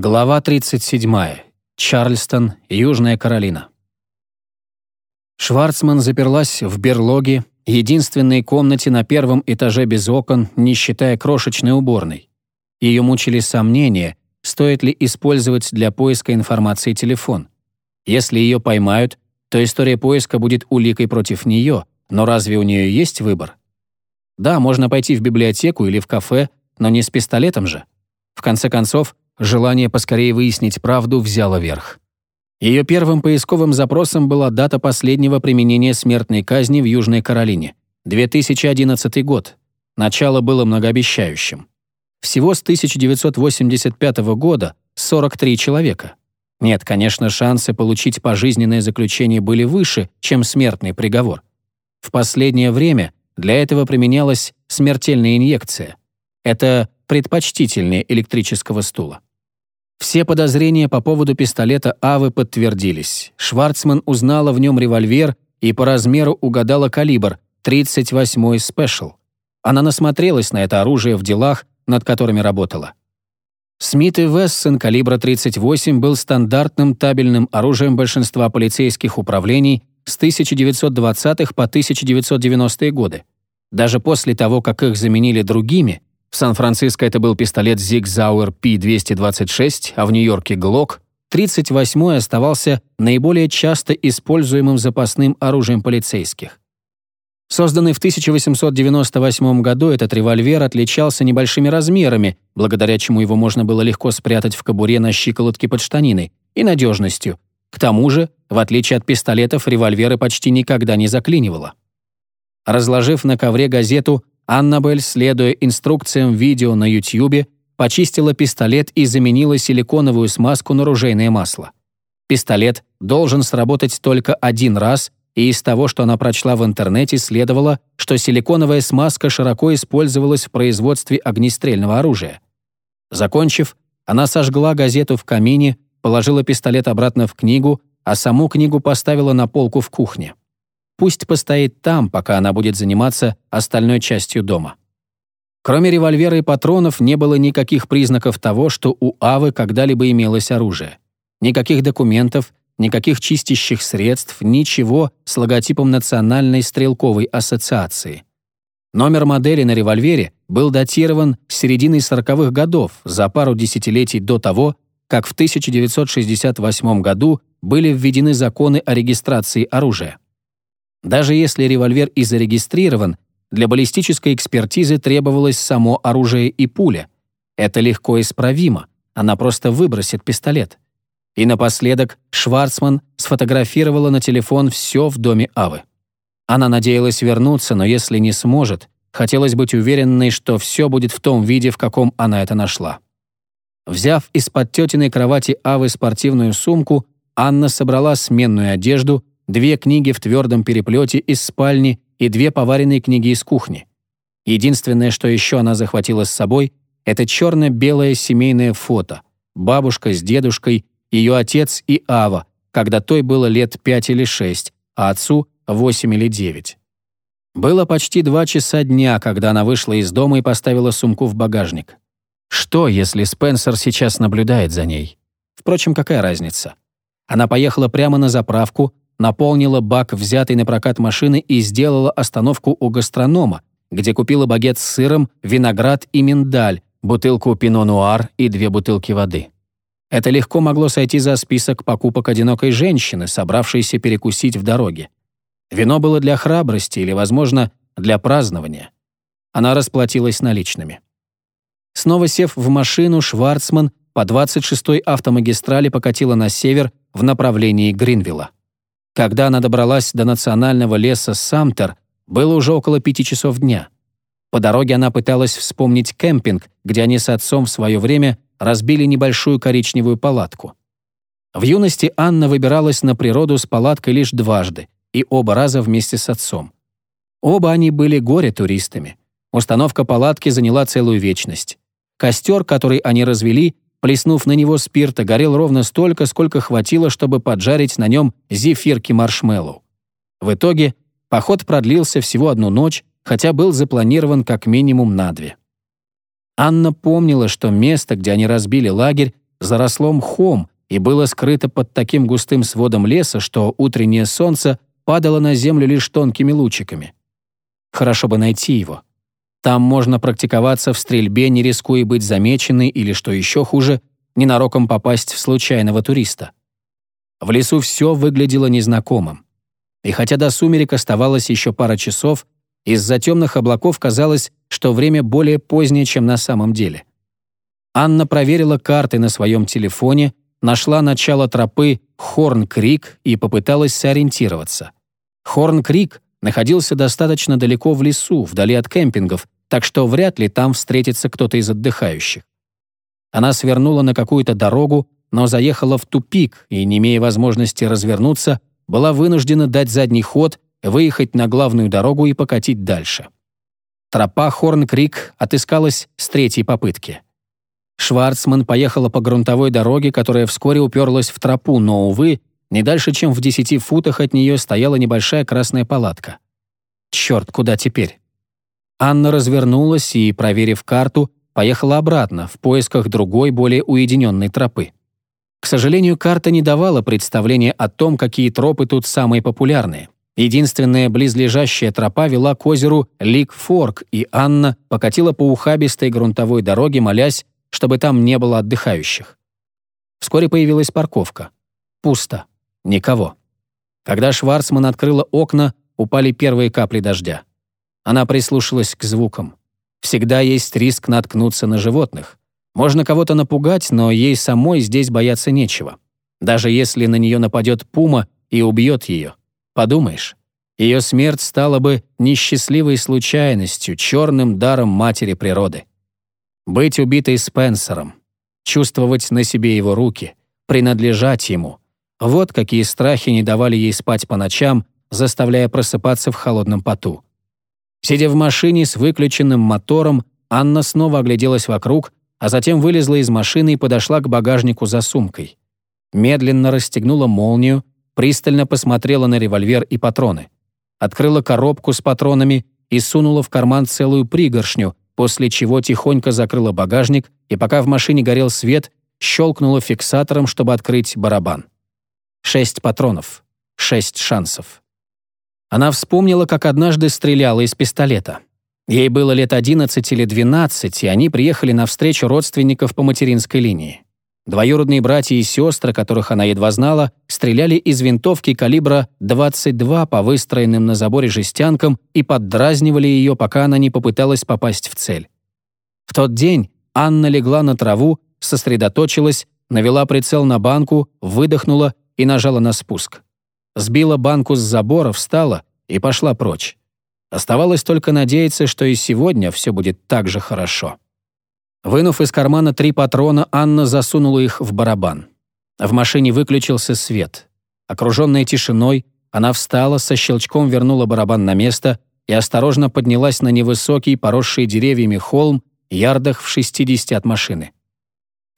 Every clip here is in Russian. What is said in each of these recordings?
Глава 37. Чарльстон, Южная Каролина. Шварцман заперлась в берлоге, единственной комнате на первом этаже без окон, не считая крошечной уборной. Ее мучили сомнения, стоит ли использовать для поиска информации телефон. Если ее поймают, то история поиска будет уликой против нее, но разве у нее есть выбор? Да, можно пойти в библиотеку или в кафе, но не с пистолетом же. В конце концов, Желание поскорее выяснить правду взяло верх. Ее первым поисковым запросом была дата последнего применения смертной казни в Южной Каролине — 2011 год. Начало было многообещающим. Всего с 1985 года 43 человека. Нет, конечно, шансы получить пожизненное заключение были выше, чем смертный приговор. В последнее время для этого применялась смертельная инъекция. Это предпочтительнее электрического стула. Все подозрения по поводу пистолета Авы подтвердились. Шварцман узнала в нем револьвер и по размеру угадала калибр 38-й спешл. Она насмотрелась на это оружие в делах, над которыми работала. Смит и Вессон калибра 38 был стандартным табельным оружием большинства полицейских управлений с 1920-х по 1990-е годы. Даже после того, как их заменили другими, в Сан-Франциско это был пистолет Zig Zauer P226, а в Нью-Йорке Glock. 38-й оставался наиболее часто используемым запасным оружием полицейских. Созданный в 1898 году, этот револьвер отличался небольшими размерами, благодаря чему его можно было легко спрятать в кобуре на щиколотке под штаниной, и надежностью. К тому же, в отличие от пистолетов, револьверы почти никогда не заклинивало. Разложив на ковре газету Аннабель, следуя инструкциям видео на YouTube, почистила пистолет и заменила силиконовую смазку на ружейное масло. Пистолет должен сработать только один раз, и из того, что она прочла в интернете, следовало, что силиконовая смазка широко использовалась в производстве огнестрельного оружия. Закончив, она сожгла газету в камине, положила пистолет обратно в книгу, а саму книгу поставила на полку в кухне. Пусть постоит там, пока она будет заниматься остальной частью дома. Кроме револьвера и патронов не было никаких признаков того, что у Авы когда-либо имелось оружие. Никаких документов, никаких чистящих средств, ничего с логотипом Национальной стрелковой ассоциации. Номер модели на револьвере был датирован с середины 40-х годов, за пару десятилетий до того, как в 1968 году были введены законы о регистрации оружия. Даже если револьвер и зарегистрирован, для баллистической экспертизы требовалось само оружие и пуля. Это легко исправимо, она просто выбросит пистолет. И напоследок Шварцман сфотографировала на телефон все в доме Авы. Она надеялась вернуться, но если не сможет, хотелось быть уверенной, что все будет в том виде, в каком она это нашла. Взяв из-под тетиной кровати Авы спортивную сумку, Анна собрала сменную одежду две книги в твердом переплете из спальни и две поваренные книги из кухни. Единственное, что еще она захватила с собой, это черно-белое семейное фото. Бабушка с дедушкой, ее отец и Ава, когда той было лет пять или шесть, а отцу — восемь или девять. Было почти два часа дня, когда она вышла из дома и поставила сумку в багажник. Что, если Спенсер сейчас наблюдает за ней? Впрочем, какая разница? Она поехала прямо на заправку, наполнила бак взятой на прокат машины и сделала остановку у гастронома, где купила багет с сыром, виноград и миндаль, бутылку пино-нуар и две бутылки воды. Это легко могло сойти за список покупок одинокой женщины, собравшейся перекусить в дороге. Вино было для храбрости или, возможно, для празднования. Она расплатилась наличными. Снова сев в машину, Шварцман по 26-й автомагистрали покатила на север в направлении Гринвилла. Когда она добралась до национального леса Самтер, было уже около пяти часов дня. По дороге она пыталась вспомнить кемпинг, где они с отцом в свое время разбили небольшую коричневую палатку. В юности Анна выбиралась на природу с палаткой лишь дважды, и оба раза вместе с отцом. Оба они были горе-туристами. Установка палатки заняла целую вечность. Костер, который они развели, Плеснув на него спирта, горел ровно столько, сколько хватило, чтобы поджарить на нем зефирки маршмеллоу. В итоге поход продлился всего одну ночь, хотя был запланирован как минимум на две. Анна помнила, что место, где они разбили лагерь, заросло мхом и было скрыто под таким густым сводом леса, что утреннее солнце падало на землю лишь тонкими лучиками. Хорошо бы найти его. Там можно практиковаться в стрельбе, не рискуя быть замеченной или, что еще хуже, ненароком попасть в случайного туриста. В лесу все выглядело незнакомым. И хотя до сумерек оставалось еще пара часов, из-за темных облаков казалось, что время более позднее, чем на самом деле. Анна проверила карты на своем телефоне, нашла начало тропы Хорн-Крик и попыталась сориентироваться. Хорн-Крик находился достаточно далеко в лесу, вдали от кемпингов, так что вряд ли там встретится кто-то из отдыхающих. Она свернула на какую-то дорогу, но заехала в тупик и, не имея возможности развернуться, была вынуждена дать задний ход, выехать на главную дорогу и покатить дальше. Тропа Хорн-Крик отыскалась с третьей попытки. Шварцман поехала по грунтовой дороге, которая вскоре уперлась в тропу, но, увы, не дальше, чем в десяти футах от нее стояла небольшая красная палатка. Черт, куда теперь? Анна развернулась и, проверив карту, поехала обратно, в поисках другой, более уединенной тропы. К сожалению, карта не давала представления о том, какие тропы тут самые популярные. Единственная близлежащая тропа вела к озеру Лик-Форк, и Анна покатила по ухабистой грунтовой дороге, молясь, чтобы там не было отдыхающих. Вскоре появилась парковка. Пусто. Никого. Когда Шварцман открыла окна, упали первые капли дождя. Она прислушалась к звукам. Всегда есть риск наткнуться на животных. Можно кого-то напугать, но ей самой здесь бояться нечего. Даже если на нее нападет пума и убьет ее. Подумаешь, ее смерть стала бы несчастливой случайностью, черным даром матери природы. Быть убитой Спенсером, чувствовать на себе его руки, принадлежать ему. Вот какие страхи не давали ей спать по ночам, заставляя просыпаться в холодном поту. Сидя в машине с выключенным мотором, Анна снова огляделась вокруг, а затем вылезла из машины и подошла к багажнику за сумкой. Медленно расстегнула молнию, пристально посмотрела на револьвер и патроны. Открыла коробку с патронами и сунула в карман целую пригоршню, после чего тихонько закрыла багажник и пока в машине горел свет, щелкнула фиксатором, чтобы открыть барабан. Шесть патронов. Шесть шансов. Она вспомнила, как однажды стреляла из пистолета. Ей было лет 11 или 12, и они приехали на встречу родственников по материнской линии. Двоюродные братья и сестры, которых она едва знала, стреляли из винтовки калибра 22 по выстроенным на заборе жестянкам и поддразнивали ее, пока она не попыталась попасть в цель. В тот день Анна легла на траву, сосредоточилась, навела прицел на банку, выдохнула и нажала на спуск. Сбила банку с забора, встала и пошла прочь. Оставалось только надеяться, что и сегодня все будет так же хорошо. Вынув из кармана три патрона, Анна засунула их в барабан. В машине выключился свет. Окруженная тишиной, она встала, со щелчком вернула барабан на место и осторожно поднялась на невысокий, поросший деревьями холм, ярдах в 60 от машины.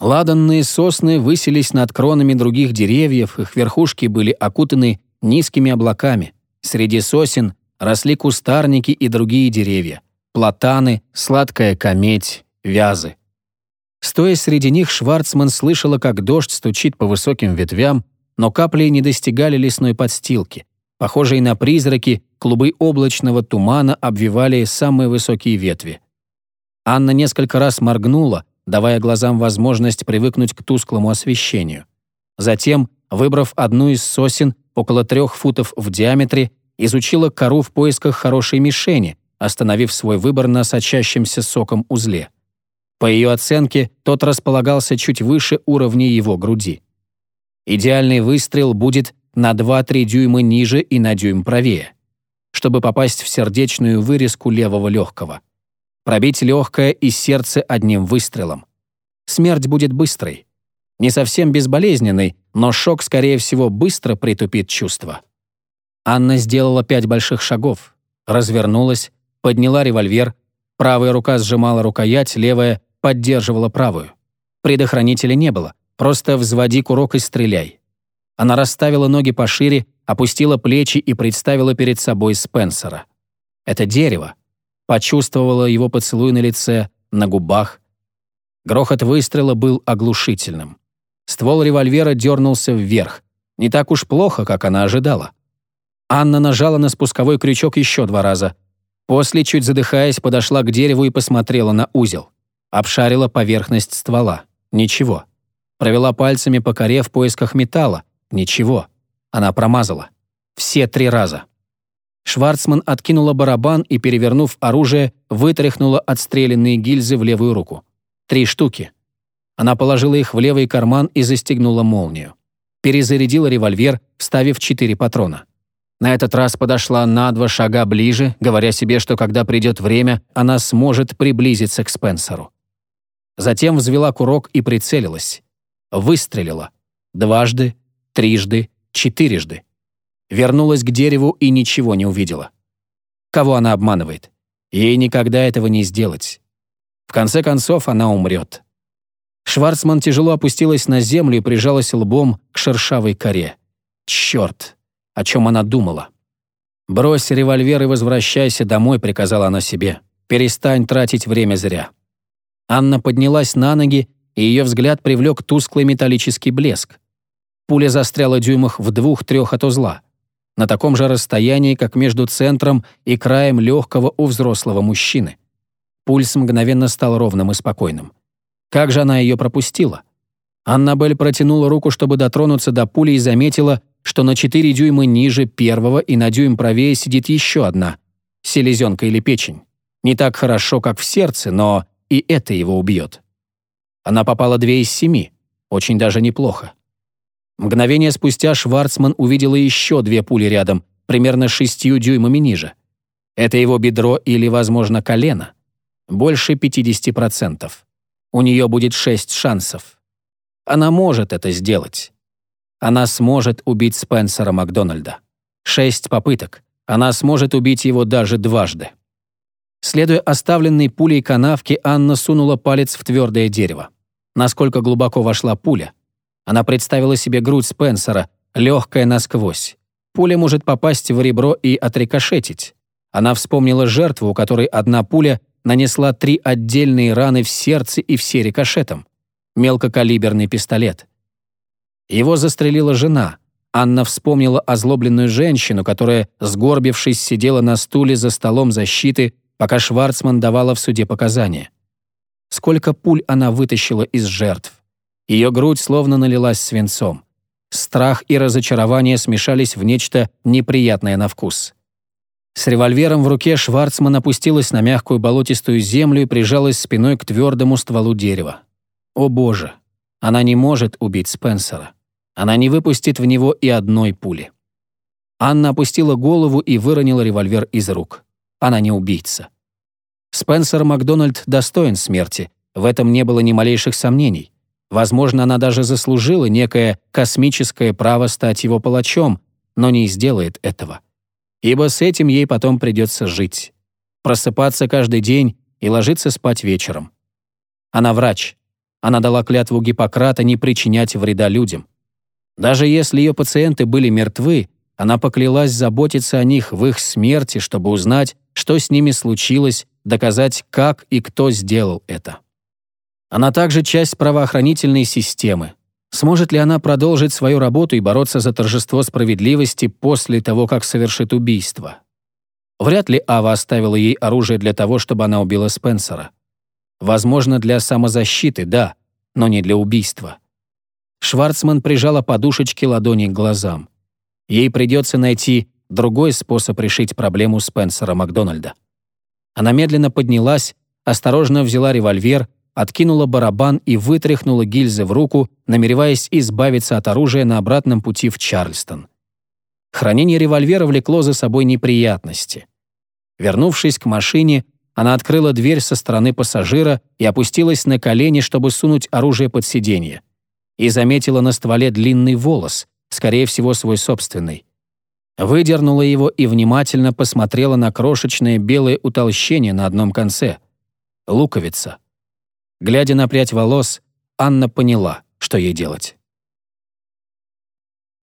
Ладанные сосны высились над кронами других деревьев, их верхушки были окутаны низкими облаками. Среди сосен росли кустарники и другие деревья. Платаны, сладкая кометь, вязы. Стоя среди них, Шварцман слышала, как дождь стучит по высоким ветвям, но капли не достигали лесной подстилки. Похожие на призраки, клубы облачного тумана обвивали самые высокие ветви. Анна несколько раз моргнула, давая глазам возможность привыкнуть к тусклому освещению. Затем, выбрав одну из сосен, около трех футов в диаметре, изучила кору в поисках хорошей мишени, остановив свой выбор на сочащемся соком узле. По ее оценке, тот располагался чуть выше уровня его груди. Идеальный выстрел будет на 2-3 дюйма ниже и на дюйм правее, чтобы попасть в сердечную вырезку левого легкого. Пробить легкое и сердце одним выстрелом. Смерть будет быстрой. Не совсем безболезненной, но шок, скорее всего, быстро притупит чувства. Анна сделала пять больших шагов, развернулась, подняла револьвер, правая рука сжимала рукоять, левая поддерживала правую. Предохранителя не было, просто взводи курок и стреляй. Она расставила ноги пошире, опустила плечи и представила перед собой Спенсера. Это дерево. Почувствовала его поцелуй на лице, на губах. Грохот выстрела был оглушительным. Ствол револьвера дернулся вверх. Не так уж плохо, как она ожидала. Анна нажала на спусковой крючок еще два раза. После, чуть задыхаясь, подошла к дереву и посмотрела на узел. Обшарила поверхность ствола. Ничего. Провела пальцами по коре в поисках металла. Ничего. Она промазала. Все три раза. Шварцман откинула барабан и, перевернув оружие, вытряхнула отстрелянные гильзы в левую руку. Три штуки. Она положила их в левый карман и застегнула молнию. Перезарядила револьвер, вставив четыре патрона. На этот раз подошла на два шага ближе, говоря себе, что когда придет время, она сможет приблизиться к Спенсеру. Затем взвела курок и прицелилась. Выстрелила. Дважды, трижды, четырежды. Вернулась к дереву и ничего не увидела. Кого она обманывает? Ей никогда этого не сделать. В конце концов, она умрет. Шварцман тяжело опустилась на землю и прижалась лбом к шершавой коре. Черт! О чем она думала? «Брось револьвер и возвращайся домой», — приказала она себе. «Перестань тратить время зря». Анна поднялась на ноги, и ее взгляд привлек тусклый металлический блеск. Пуля застряла дюймах в двух-трех от узла. На таком же расстоянии, как между центром и краем легкого у взрослого мужчины. Пульс мгновенно стал ровным и спокойным. Как же она ее пропустила? Аннабель протянула руку, чтобы дотронуться до пули и заметила, что на 4 дюйма ниже первого и на дюйм правее сидит еще одна — селезенка или печень. Не так хорошо, как в сердце, но и это его убьет. Она попала две из семи. Очень даже неплохо. Мгновение спустя Шварцман увидела еще две пули рядом, примерно шестью дюймами ниже. Это его бедро или, возможно, колено. Больше 50%. У нее будет шесть шансов. Она может это сделать. Она сможет убить Спенсера Макдональда. Шесть попыток. Она сможет убить его даже дважды. Следуя оставленной пулей канавке, Анна сунула палец в твердое дерево. Насколько глубоко вошла пуля? Она представила себе грудь Спенсера, легкая насквозь. Пуля может попасть в ребро и отрикошетить. Она вспомнила жертву, у которой одна пуля нанесла три отдельные раны в сердце и все рикошетом. Мелкокалиберный пистолет. Его застрелила жена. Анна вспомнила озлобленную женщину, которая, сгорбившись, сидела на стуле за столом защиты, пока Шварцман давала в суде показания. Сколько пуль она вытащила из жертв. Ее грудь словно налилась свинцом. Страх и разочарование смешались в нечто неприятное на вкус. С револьвером в руке Шварцман опустилась на мягкую болотистую землю и прижалась спиной к твердому стволу дерева. О боже, она не может убить Спенсера. Она не выпустит в него и одной пули. Анна опустила голову и выронила револьвер из рук. Она не убийца. Спенсер Макдональд достоин смерти, в этом не было ни малейших сомнений. Возможно, она даже заслужила некое космическое право стать его палачом, но не сделает этого. Ибо с этим ей потом придется жить. Просыпаться каждый день и ложиться спать вечером. Она врач. Она дала клятву Гиппократа не причинять вреда людям. Даже если ее пациенты были мертвы, она поклялась заботиться о них в их смерти, чтобы узнать, что с ними случилось, доказать, как и кто сделал это. Она также часть правоохранительной системы. Сможет ли она продолжить свою работу и бороться за торжество справедливости после того, как совершит убийство? Вряд ли Ава оставила ей оружие для того, чтобы она убила Спенсера. Возможно, для самозащиты, да, но не для убийства. Шварцман прижала подушечки ладони к глазам. Ей придется найти другой способ решить проблему Спенсера Макдональда. Она медленно поднялась, осторожно взяла револьвер, откинула барабан и вытряхнула гильзы в руку, намереваясь избавиться от оружия на обратном пути в Чарльстон. Хранение револьвера влекло за собой неприятности. Вернувшись к машине, она открыла дверь со стороны пассажира и опустилась на колени, чтобы сунуть оружие под сиденье и заметила на стволе длинный волос, скорее всего, свой собственный. Выдернула его и внимательно посмотрела на крошечное белое утолщение на одном конце. Луковица. Глядя на прядь волос, Анна поняла, что ей делать.